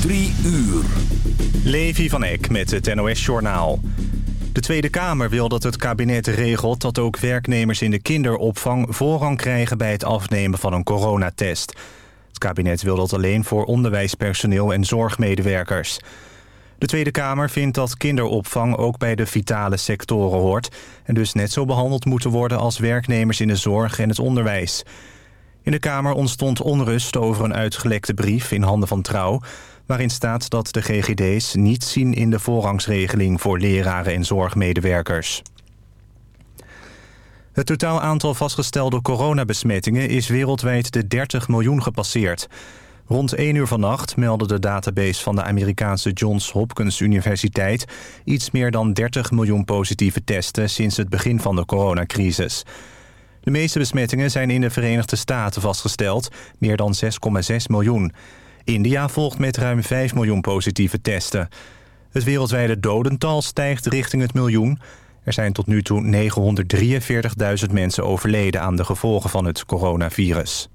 Drie uur. Levi van Eck met het NOS-journaal. De Tweede Kamer wil dat het kabinet regelt dat ook werknemers in de kinderopvang voorrang krijgen bij het afnemen van een coronatest. Het kabinet wil dat alleen voor onderwijspersoneel en zorgmedewerkers. De Tweede Kamer vindt dat kinderopvang ook bij de vitale sectoren hoort... en dus net zo behandeld moeten worden als werknemers in de zorg en het onderwijs. In de Kamer ontstond onrust over een uitgelekte brief in handen van Trouw... waarin staat dat de GGD's niet zien in de voorrangsregeling voor leraren en zorgmedewerkers. Het totaal aantal vastgestelde coronabesmettingen is wereldwijd de 30 miljoen gepasseerd. Rond 1 uur vannacht meldde de database van de Amerikaanse Johns Hopkins Universiteit... iets meer dan 30 miljoen positieve testen sinds het begin van de coronacrisis. De meeste besmettingen zijn in de Verenigde Staten vastgesteld, meer dan 6,6 miljoen. India volgt met ruim 5 miljoen positieve testen. Het wereldwijde dodental stijgt richting het miljoen. Er zijn tot nu toe 943.000 mensen overleden aan de gevolgen van het coronavirus.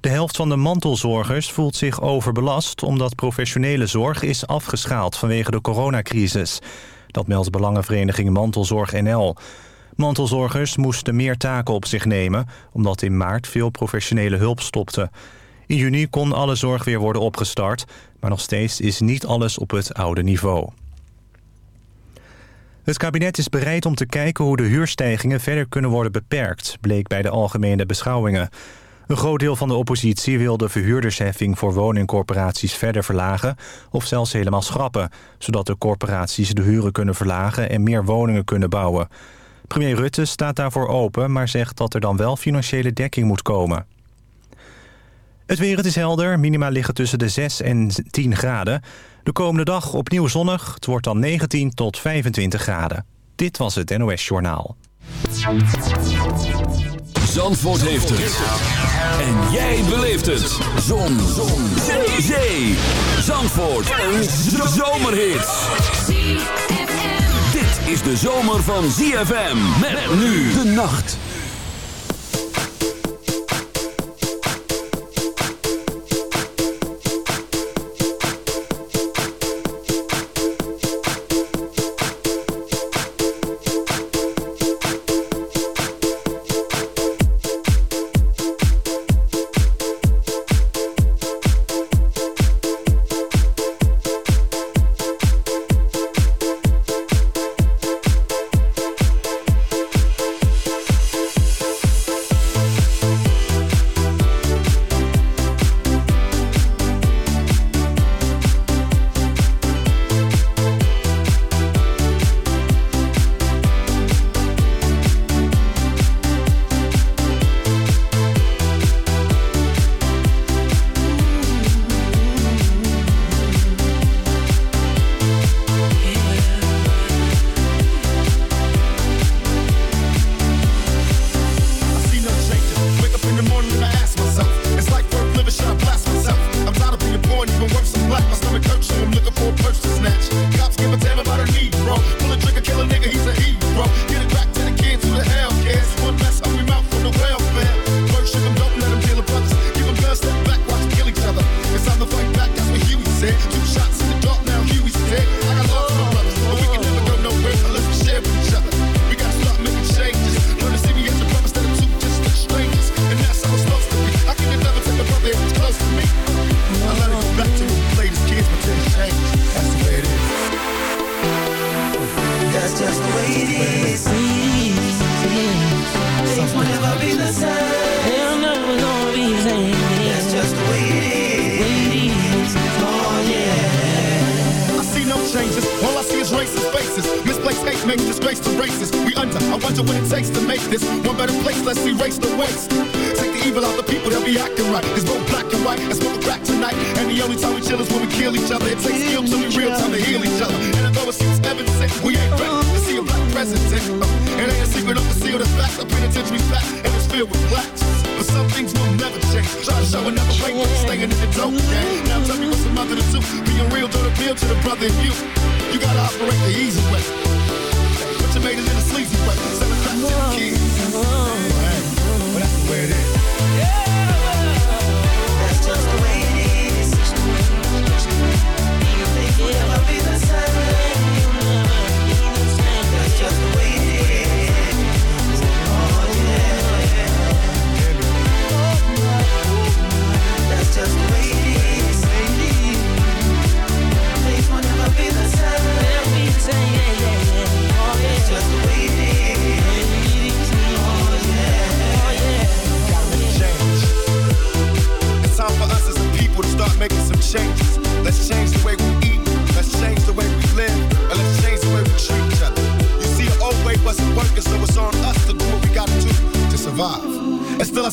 De helft van de mantelzorgers voelt zich overbelast... omdat professionele zorg is afgeschaald vanwege de coronacrisis. Dat meldt Belangenvereniging Mantelzorg NL. Mantelzorgers moesten meer taken op zich nemen... omdat in maart veel professionele hulp stopte. In juni kon alle zorg weer worden opgestart... maar nog steeds is niet alles op het oude niveau. Het kabinet is bereid om te kijken hoe de huurstijgingen verder kunnen worden beperkt... bleek bij de algemene beschouwingen. Een groot deel van de oppositie wil de verhuurdersheffing voor woningcorporaties verder verlagen of zelfs helemaal schrappen, zodat de corporaties de huren kunnen verlagen en meer woningen kunnen bouwen. Premier Rutte staat daarvoor open, maar zegt dat er dan wel financiële dekking moet komen. Het weer, het is helder. Minima liggen tussen de 6 en 10 graden. De komende dag opnieuw zonnig. Het wordt dan 19 tot 25 graden. Dit was het NOS Journaal. Zandvoort heeft het. En jij beleeft het. Zon. Zon. Zee. Zee. Zandvoort. Een zomerhit. Dit is de zomer van ZFM. Met nu de nacht.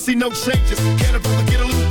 See no changes. Can't ever get a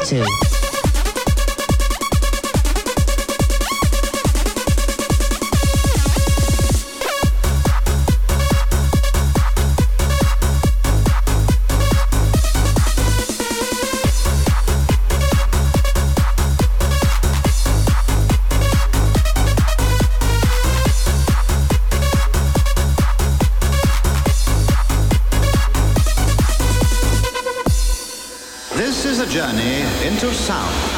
To dance into nothing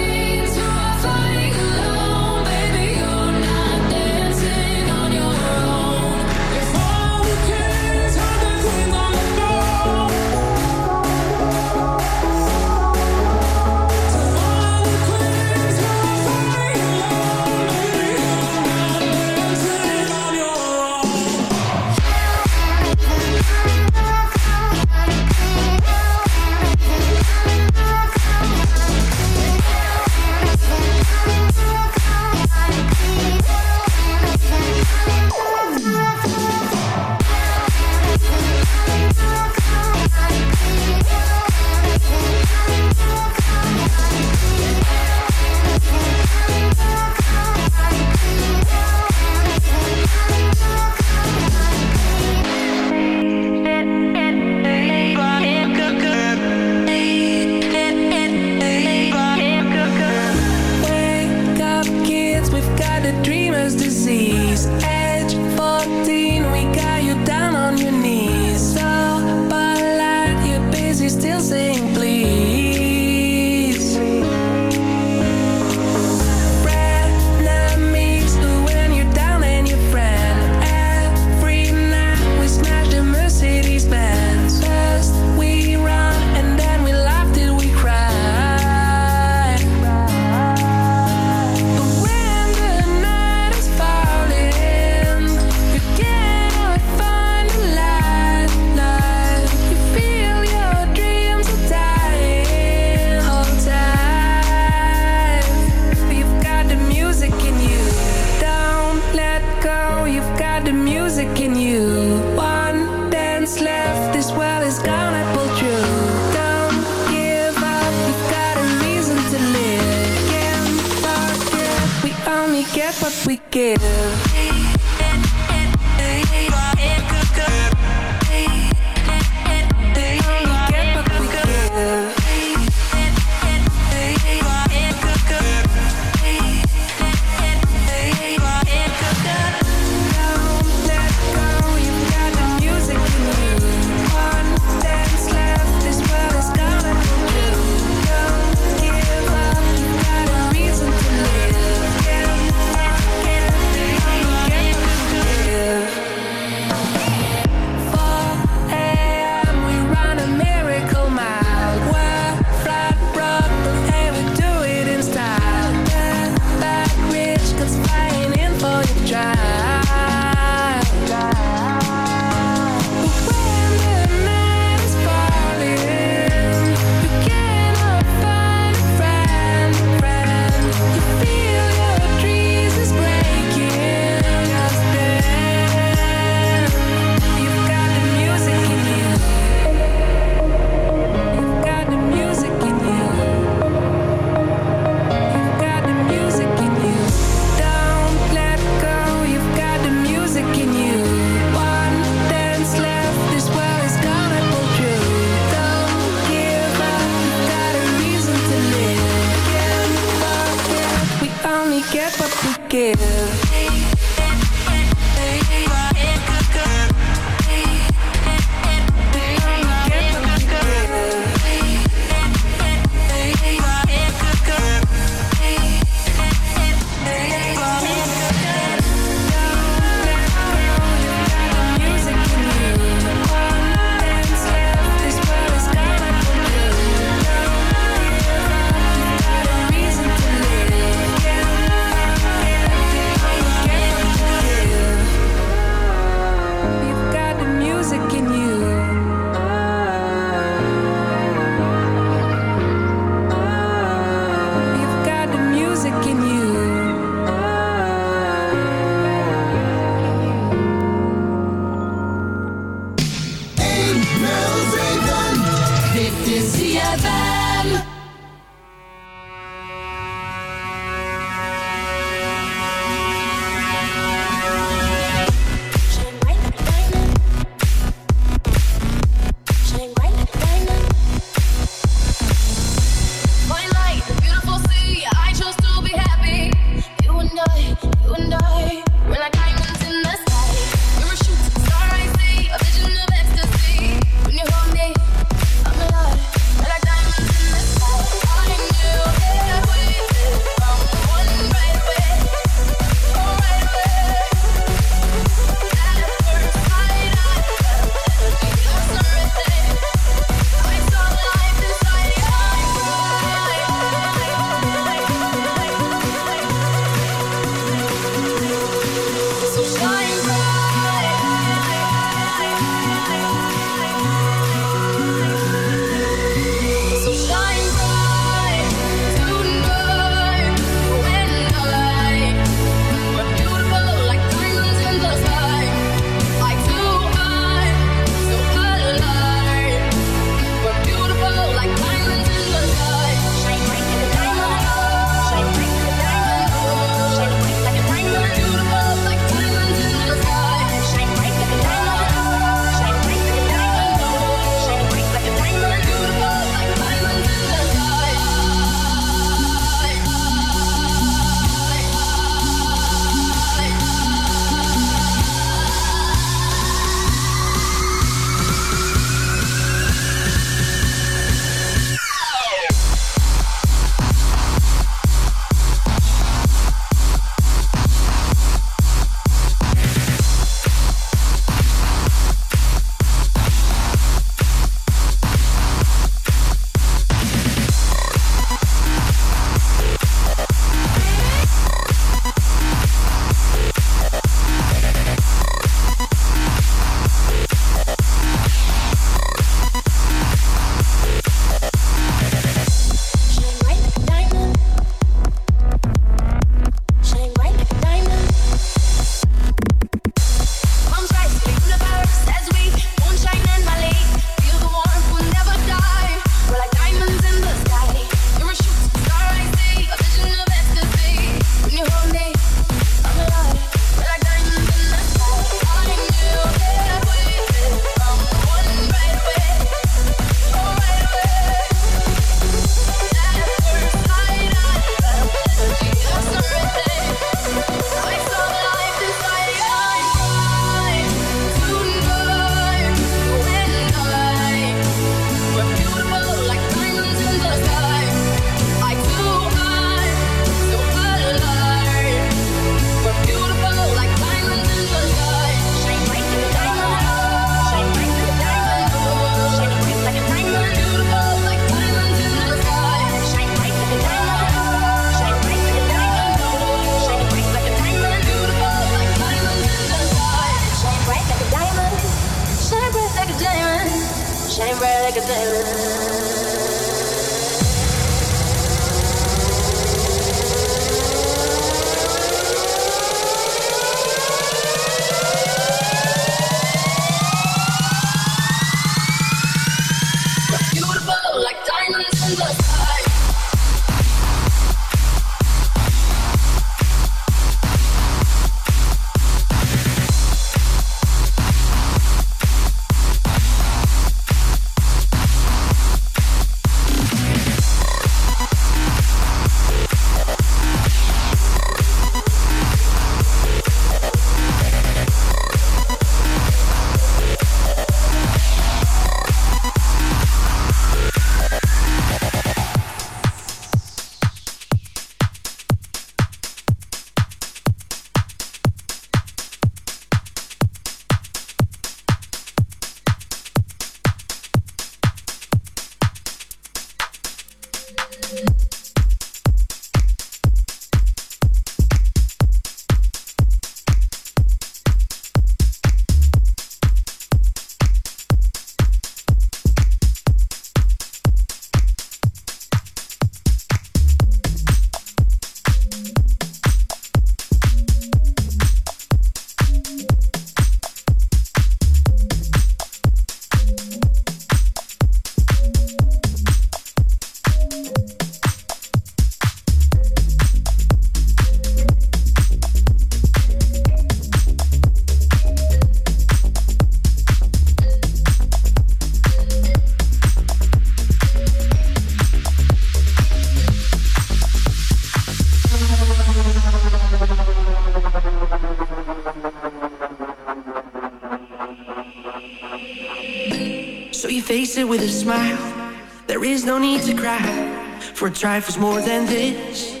Trifle's more than this.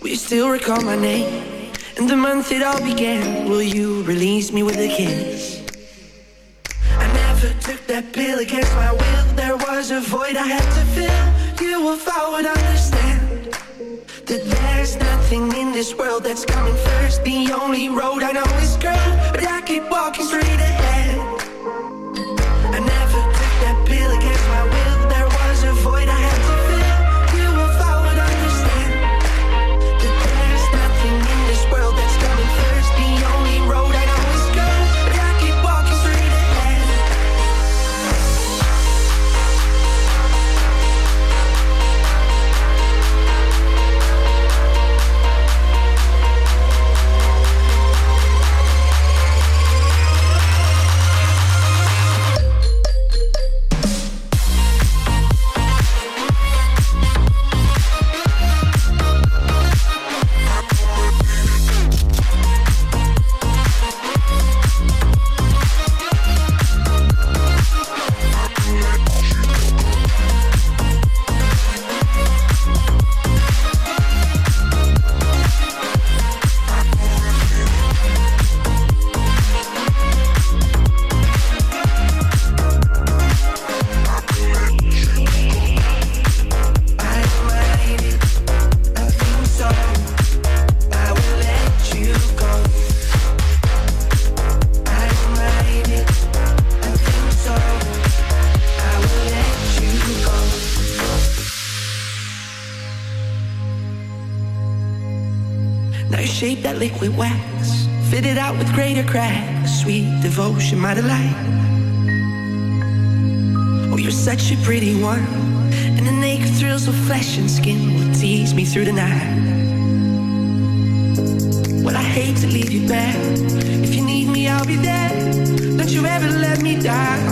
Will you still recall my name and the month it all began? Will you release me with a kiss? I never took that pill against my will. There was a void I had to fill. You, if I would understand that there's nothing in this world that's coming first. The only road I know is curved, but I keep walking straight ahead. Liquid wax, fit it out with greater cracks. Sweet devotion, my delight. Oh, you're such a pretty one, and the naked thrills of flesh and skin will tease me through the night. Well, I hate to leave you back. If you need me, I'll be there. Don't you ever let me down.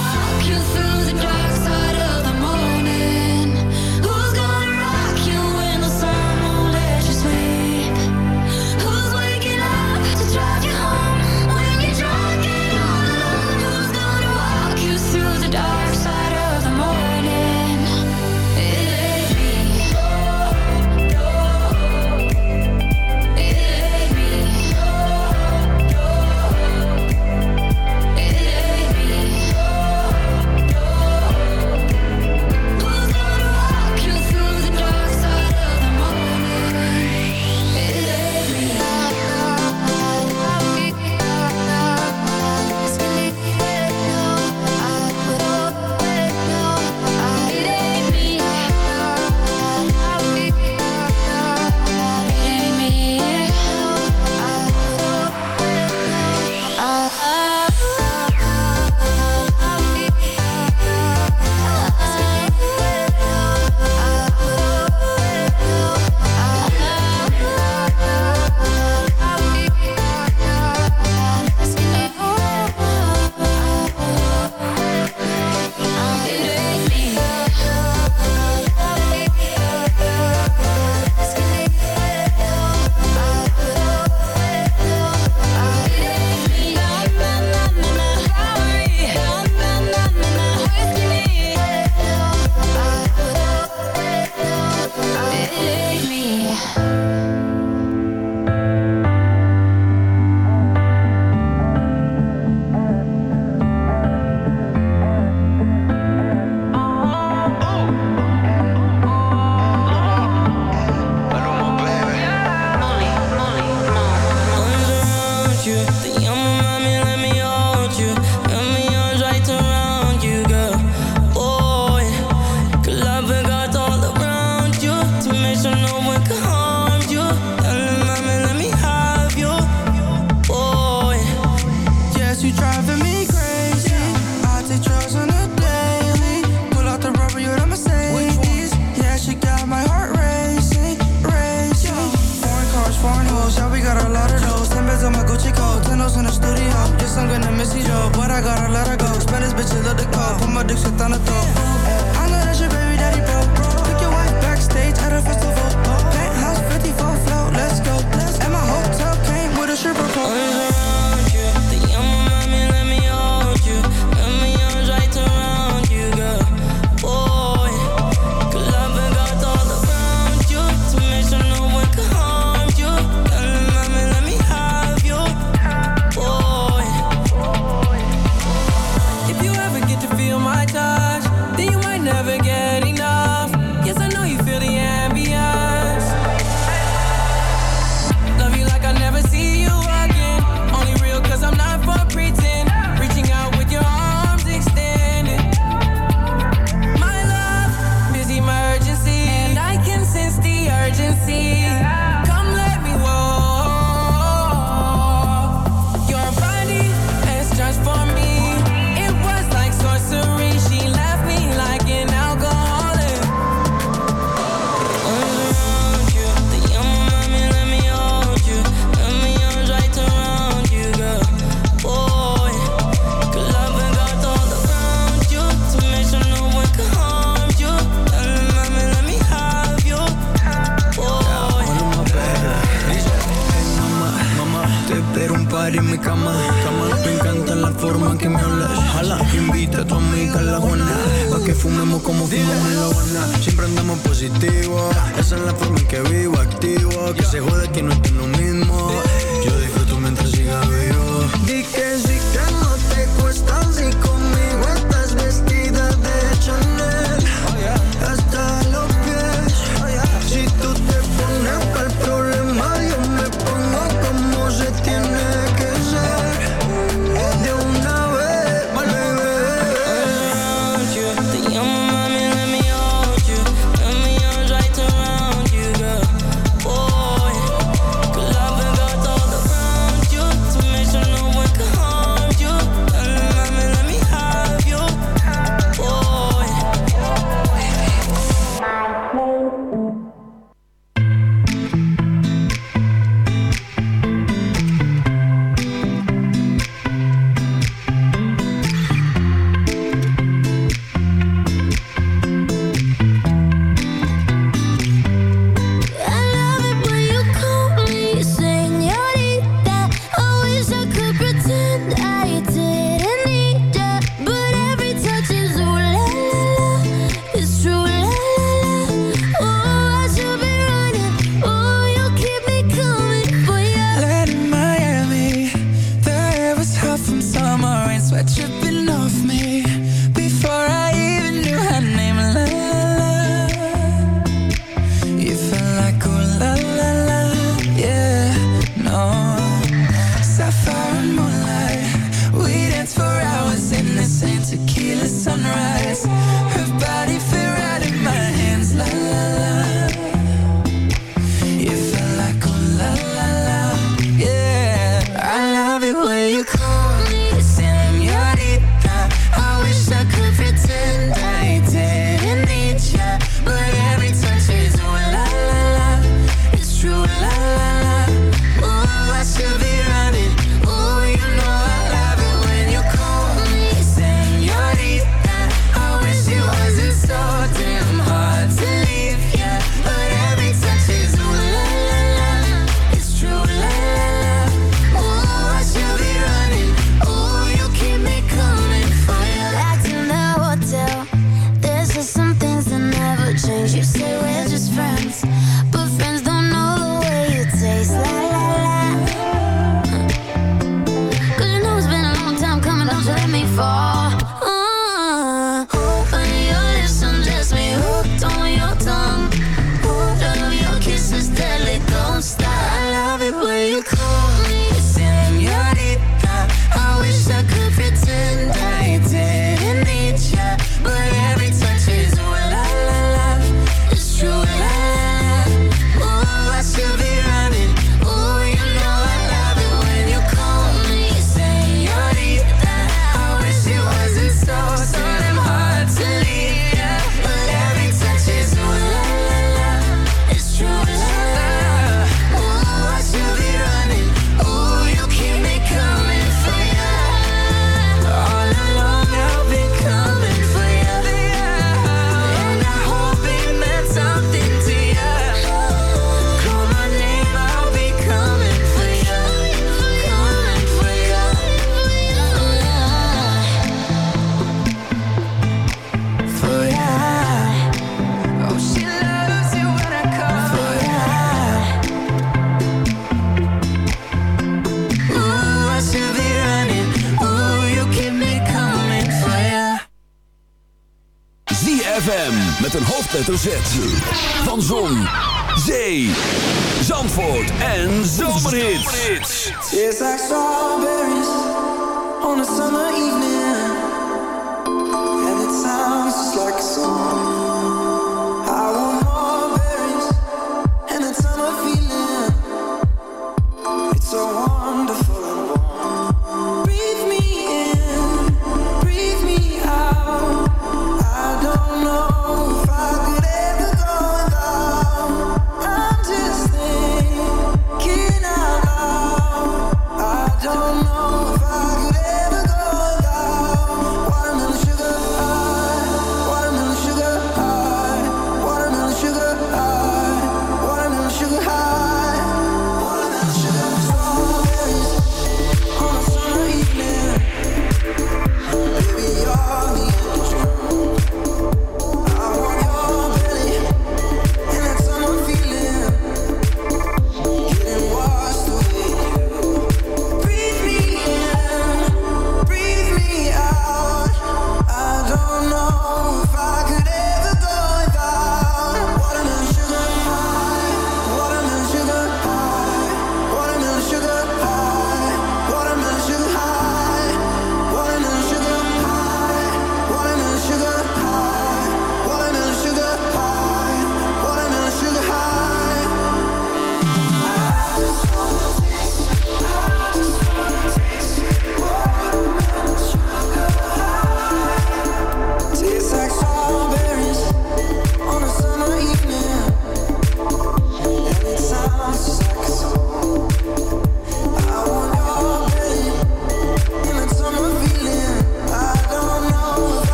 van Zon,